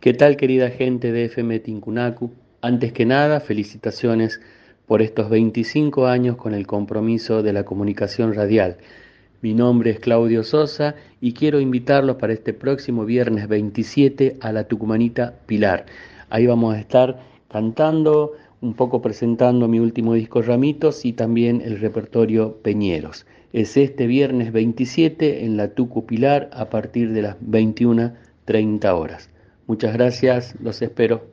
¿Qué tal querida gente de FM Tincunacu? Antes que nada, felicitaciones por estos 25 años con el compromiso de la comunicación radial. Mi nombre es Claudio Sosa y quiero invitarlos para este próximo viernes 27 a la Tucumanita Pilar. Ahí vamos a estar cantando, un poco presentando mi último disco Ramitos y también el repertorio Peñeros. Es este viernes 27 en la Tucu Pilar a partir de las 21.30 horas. Muchas gracias, los espero.